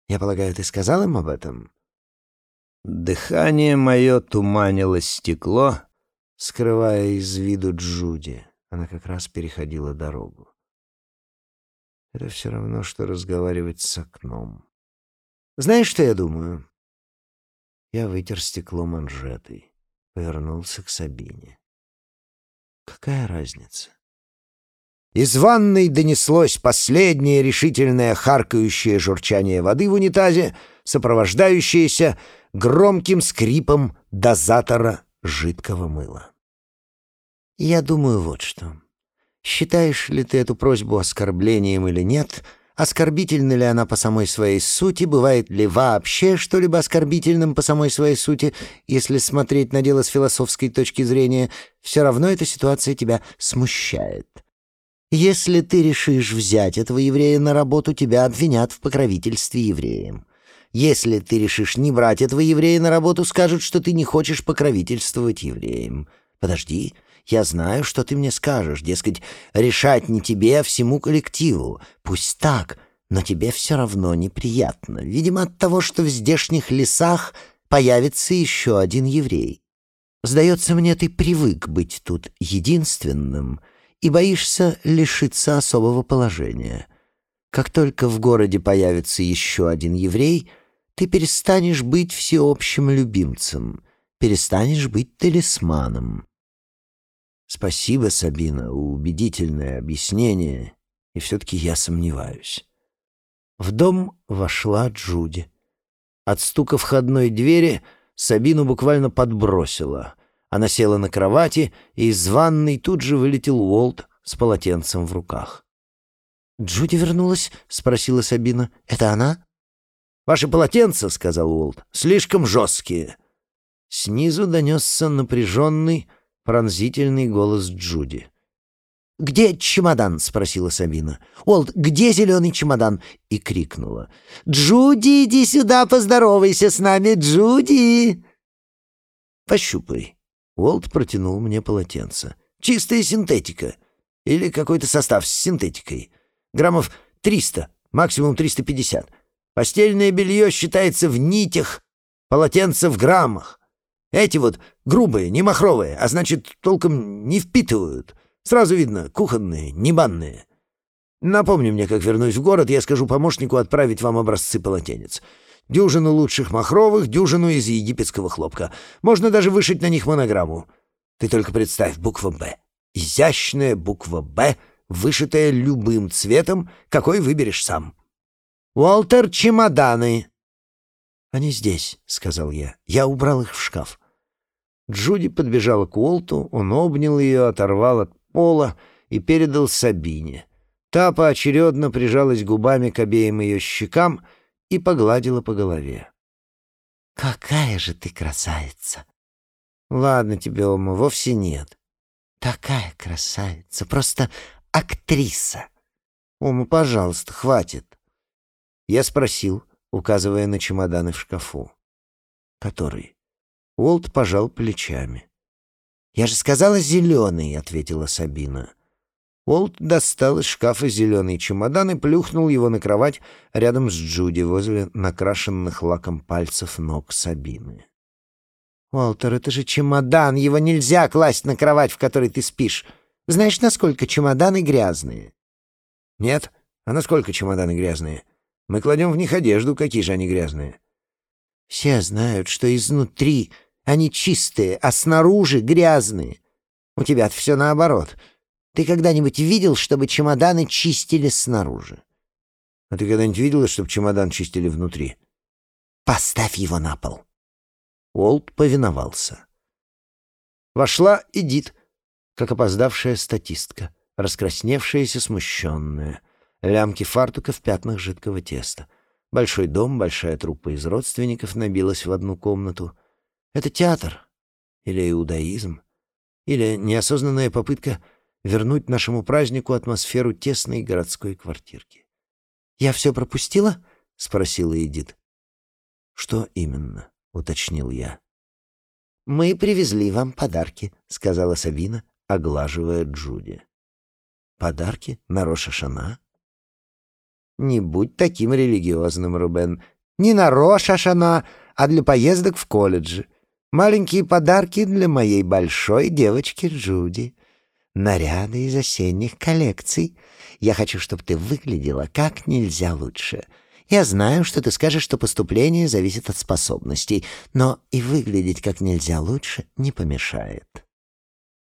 Я полагаю, ты сказал им об этом? Дыхание мое туманило стекло, скрывая из виду Джуди. Она как раз переходила дорогу. Это все равно, что разговаривать с окном. Знаешь, что я думаю? Я вытер стекло манжетой, повернулся к Сабине. Какая разница? Из ванной донеслось последнее решительное харкающее журчание воды в унитазе, сопровождающееся громким скрипом дозатора жидкого мыла. Я думаю вот что. Считаешь ли ты эту просьбу оскорблением или нет? Оскорбительна ли она по самой своей сути? Бывает ли вообще что-либо оскорбительным по самой своей сути? Если смотреть на дело с философской точки зрения, все равно эта ситуация тебя смущает. Если ты решишь взять этого еврея на работу, тебя обвинят в покровительстве евреям. Если ты решишь не брать этого еврея на работу, скажут, что ты не хочешь покровительствовать евреям. Подожди, я знаю, что ты мне скажешь, дескать, решать не тебе, а всему коллективу. Пусть так, но тебе все равно неприятно. Видимо, от того, что в здешних лесах появится еще один еврей. Сдается мне, ты привык быть тут единственным и боишься лишиться особого положения. Как только в городе появится еще один еврей, ты перестанешь быть всеобщим любимцем, перестанешь быть талисманом. Спасибо, Сабина, убедительное объяснение, и все-таки я сомневаюсь. В дом вошла Джуди. От стука входной двери Сабину буквально подбросила. Она села на кровати, и из ванной тут же вылетел Уолт с полотенцем в руках. «Джуди вернулась?» — спросила Сабина. «Это она?» «Ваши полотенца, — сказал Уолт, — слишком жесткие». Снизу донесся напряженный, пронзительный голос Джуди. «Где чемодан?» — спросила Сабина. «Олд, где зеленый чемодан?» — и крикнула. «Джуди, иди сюда, поздоровайся с нами, Джуди!» «Пощупай». Уолт протянул мне полотенце. «Чистая синтетика. Или какой-то состав с синтетикой. Граммов триста, максимум триста пятьдесят. Постельное белье считается в нитях, полотенце в граммах. Эти вот грубые, не махровые, а значит, толком не впитывают. Сразу видно, кухонные, не банные. Напомни мне, как вернусь в город, я скажу помощнику отправить вам образцы полотенец. Дюжину лучших махровых, дюжину из египетского хлопка. Можно даже вышить на них монограмму. Ты только представь, буква «Б». Изящная буква «Б», вышитая любым цветом, какой выберешь сам. «Уолтер, чемоданы!» «Они здесь», — сказал я. «Я убрал их в шкаф». Джуди подбежала к Уолту, он обнял ее, оторвал от пола и передал Сабине. Та поочередно прижалась губами к обеим ее щекам и погладила по голове. «Какая же ты красавица!» «Ладно тебе, Ома, вовсе нет». «Такая красавица, просто актриса!» «Ома, пожалуйста, хватит». Я спросил, указывая на чемоданы в шкафу. «Который?» Уолт пожал плечами. «Я же сказала зеленый», — ответила Сабина. Уолт достал из шкафа зеленый чемодан и плюхнул его на кровать рядом с Джуди возле накрашенных лаком пальцев ног Сабины. «Уолтер, это же чемодан, его нельзя класть на кровать, в которой ты спишь. Знаешь, насколько чемоданы грязные?» «Нет? А насколько чемоданы грязные? Мы кладем в них одежду, какие же они грязные?» «Все знают, что изнутри они чистые, а снаружи грязные. У тебя все наоборот». Ты когда-нибудь видел, чтобы чемоданы чистили снаружи? А ты когда-нибудь видела, чтобы чемодан чистили внутри? Поставь его на пол. Уолт повиновался. Вошла Эдит, как опоздавшая статистка, раскрасневшаяся, смущенная. Лямки фартука в пятнах жидкого теста. Большой дом, большая труппа из родственников набилась в одну комнату. Это театр? Или иудаизм? Или неосознанная попытка вернуть нашему празднику атмосферу тесной городской квартирки. «Я все пропустила?» — спросила Эдит. «Что именно?» — уточнил я. «Мы привезли вам подарки», — сказала Сабина, оглаживая Джуди. «Подарки? На Рошашана?» «Не будь таким религиозным, Рубен. Не на Рошашана, а для поездок в колледж. Маленькие подарки для моей большой девочки Джуди наряды из осенних коллекций. Я хочу, чтобы ты выглядела как нельзя лучше. Я знаю, что ты скажешь, что поступление зависит от способностей, но и выглядеть как нельзя лучше не помешает.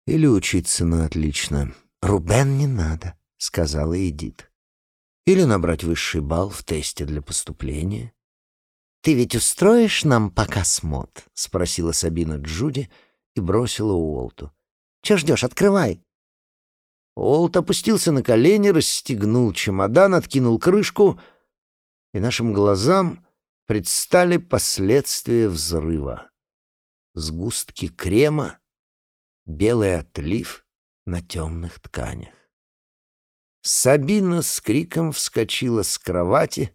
Или учиться на отлично. Рубен не надо, сказала Эдит. Или набрать высший балл в тесте для поступления. Ты ведь устроишь нам показ мод? спросила Сабина Джуди и бросила Уолту. Чего ждешь? Открывай. Олд опустился на колени, расстегнул чемодан, откинул крышку, и нашим глазам предстали последствия взрыва. Сгустки крема, белый отлив на темных тканях. Сабина с криком вскочила с кровати,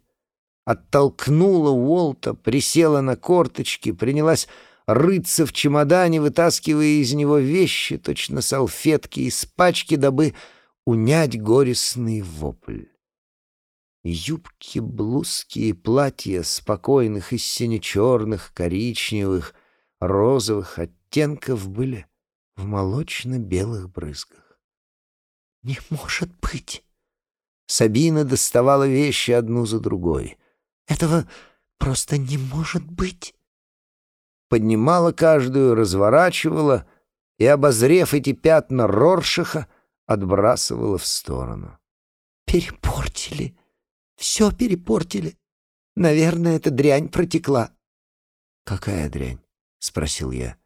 оттолкнула Уолта, присела на корточки, принялась рыться в чемодане, вытаскивая из него вещи, точно салфетки из пачки, дабы унять горестный вопль. Юбки, блузки и платья спокойных и сине-черных, коричневых, розовых оттенков были в молочно-белых брызгах. «Не может быть!» Сабина доставала вещи одну за другой. «Этого просто не может быть!» поднимала каждую, разворачивала и, обозрев эти пятна Роршиха, отбрасывала в сторону. «Перепортили! Все перепортили! Наверное, эта дрянь протекла». «Какая дрянь?» — спросил я.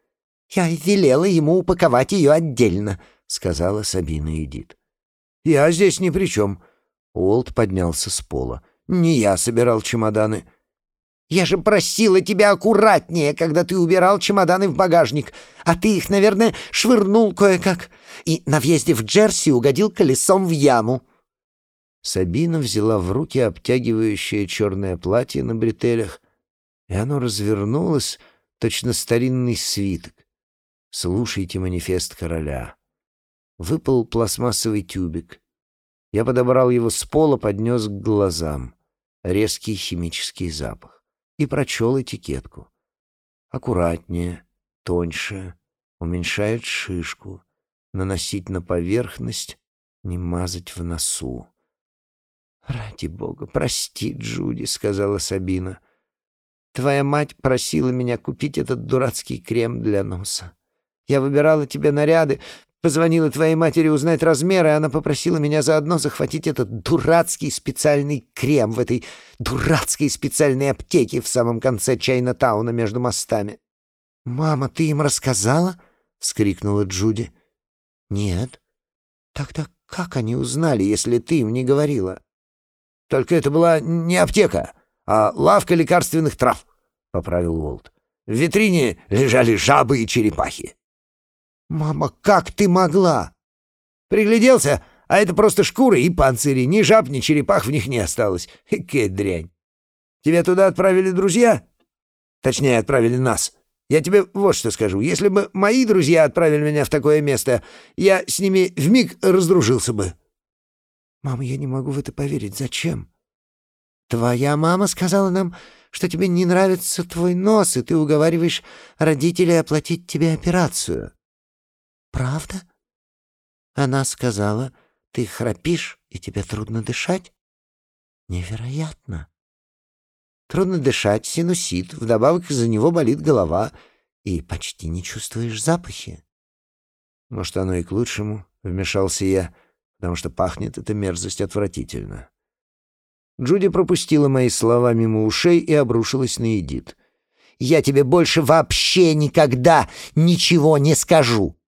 «Я велела ему упаковать ее отдельно», — сказала Сабина Эдит. «Я здесь ни при чем». Уолт поднялся с пола. «Не я собирал чемоданы. Я же просила тебя аккуратнее, когда ты убирал чемоданы в багажник, а ты их, наверное, швырнул кое-как и на въезде в Джерси угодил колесом в яму». Сабина взяла в руки обтягивающее черное платье на бретелях, и оно развернулось, точно старинный свиток. «Слушайте манифест короля». Выпал пластмассовый тюбик. Я подобрал его с пола, поднес к глазам. Резкий химический запах и прочел этикетку. Аккуратнее, тоньше, уменьшает шишку, наносить на поверхность, не мазать в носу. «Ради бога, прости, Джуди», — сказала Сабина. «Твоя мать просила меня купить этот дурацкий крем для носа. Я выбирала тебе наряды, позвонила твоей матери узнать размеры, и она попросила меня заодно захватить этот дурацкий специальный крем в этой дурацкой специальной аптеке в самом конце Чайна-тауна между мостами». «Мама, ты им рассказала?» — вскрикнула Джуди. «Нет». «Тогда как они узнали, если ты им не говорила?» «Только это была не аптека, а лавка лекарственных трав», — поправил Уолт. «В витрине лежали жабы и черепахи». «Мама, как ты могла?» «Пригляделся, а это просто шкуры и панцири. Ни жаб, ни черепах в них не осталось. Какая дрянь. Тебя туда отправили друзья? Точнее, отправили нас. Я тебе вот что скажу. Если бы мои друзья отправили меня в такое место, я с ними вмиг раздружился бы». «Мама, я не могу в это поверить. Зачем?» «Твоя мама сказала нам, что тебе не нравится твой нос, и ты уговариваешь родителей оплатить тебе операцию». «Правда?» Она сказала, ты храпишь, и тебе трудно дышать? Невероятно. Трудно дышать, синусит, вдобавок из-за него болит голова, и почти не чувствуешь запахи. Может, оно и к лучшему, — вмешался я, потому что пахнет эта мерзость отвратительно. Джуди пропустила мои слова мимо ушей и обрушилась на Эдит. «Я тебе больше вообще никогда ничего не скажу!»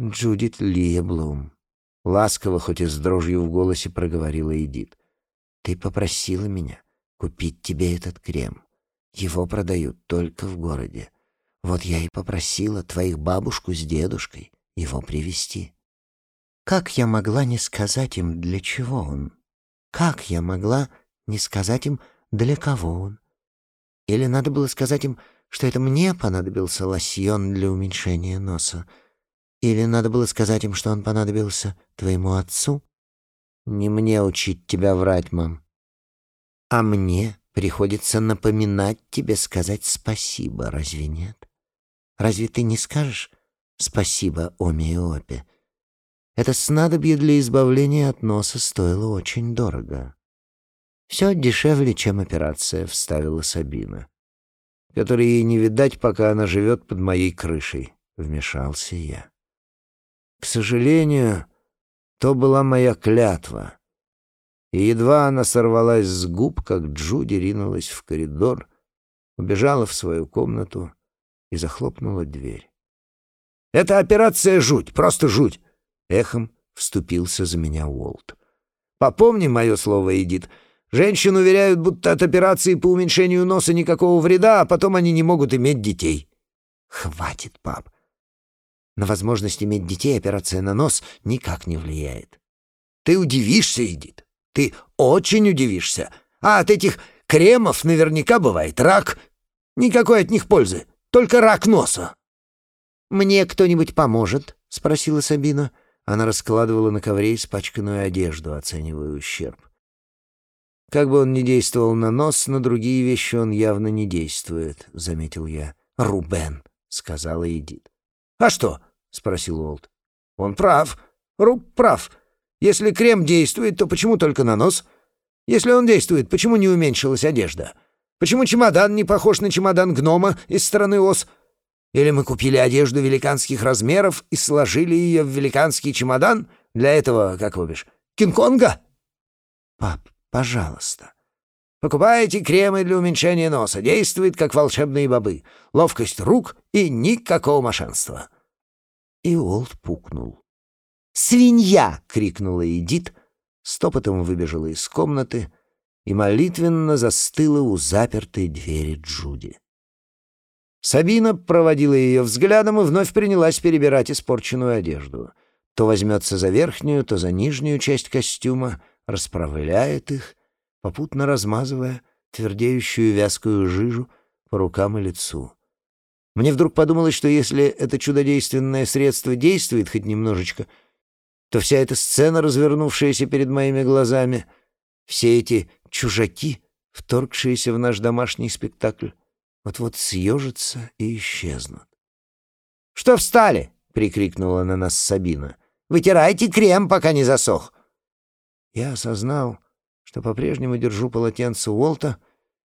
Джудит Лиеблум. Ласково, хоть и с дрожью в голосе, проговорила Эдит. «Ты попросила меня купить тебе этот крем. Его продают только в городе. Вот я и попросила твоих бабушку с дедушкой его привезти. Как я могла не сказать им, для чего он? Как я могла не сказать им, для кого он? Или надо было сказать им, что это мне понадобился лосьон для уменьшения носа? Или надо было сказать им, что он понадобился твоему отцу? Не мне учить тебя врать, мам. А мне приходится напоминать тебе сказать спасибо, разве нет? Разве ты не скажешь спасибо Оме и Опе? Это снадобье для избавления от носа стоило очень дорого. «Все дешевле, чем операция», — вставила Сабина. «Которой ей не видать, пока она живет под моей крышей», — вмешался я. К сожалению, то была моя клятва. И едва она сорвалась с губ, как Джуди ринулась в коридор, убежала в свою комнату и захлопнула дверь. «Это операция жуть, просто жуть!» — эхом вступился за меня Уолт. «Попомни мое слово, Эдит. Женщин уверяют, будто от операции по уменьшению носа никакого вреда, а потом они не могут иметь детей». «Хватит, пап. На возможность иметь детей операция на нос никак не влияет. Ты удивишься, Эдит. Ты очень удивишься. А от этих кремов наверняка бывает рак. Никакой от них пользы. Только рак носа. «Мне кто-нибудь поможет?» — спросила Сабина. Она раскладывала на ковре испачканную одежду, оценивая ущерб. «Как бы он ни действовал на нос, на другие вещи он явно не действует», — заметил я. «Рубен», — сказала Эдит. «А что?» — спросил Уолт. «Он прав. Руб прав. Если крем действует, то почему только на нос? Если он действует, почему не уменьшилась одежда? Почему чемодан не похож на чемодан гнома из стороны ос? Или мы купили одежду великанских размеров и сложили ее в великанский чемодан? Для этого, как вы бишь, Кинг-Конга?» «Пап, пожалуйста». Покупаете кремы для уменьшения носа. Действует, как волшебные бобы. Ловкость рук и никакого мошенства. И Олд пукнул. «Свинья!» — крикнула Эдит, стопотом выбежала из комнаты и молитвенно застыла у запертой двери Джуди. Сабина проводила ее взглядом и вновь принялась перебирать испорченную одежду. То возьмется за верхнюю, то за нижнюю часть костюма, расправляет их — попутно размазывая твердеющую вязкую жижу по рукам и лицу. Мне вдруг подумалось, что если это чудодейственное средство действует хоть немножечко, то вся эта сцена, развернувшаяся перед моими глазами, все эти чужаки, вторгшиеся в наш домашний спектакль, вот-вот съежатся и исчезнут. «Что встали?» — прикрикнула на нас Сабина. «Вытирайте крем, пока не засох». Я осознал, что по-прежнему держу полотенце Уолта,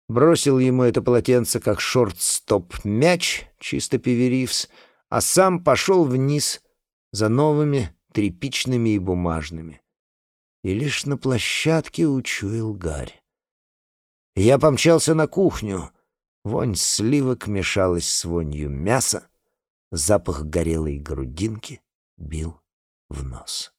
бросил ему это полотенце как шорт-стоп-мяч, чисто певеривс, а сам пошел вниз за новыми тряпичными и бумажными. И лишь на площадке учуял гарь. Я помчался на кухню. Вонь сливок мешалась с вонью мяса. Запах горелой грудинки бил в нос.